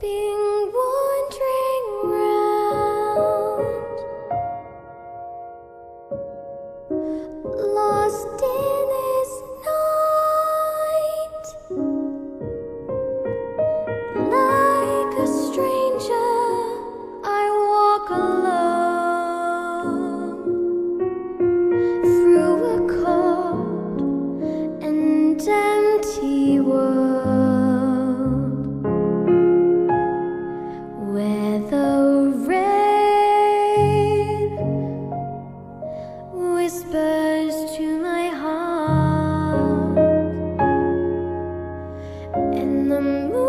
be whispers to my heart. And the moon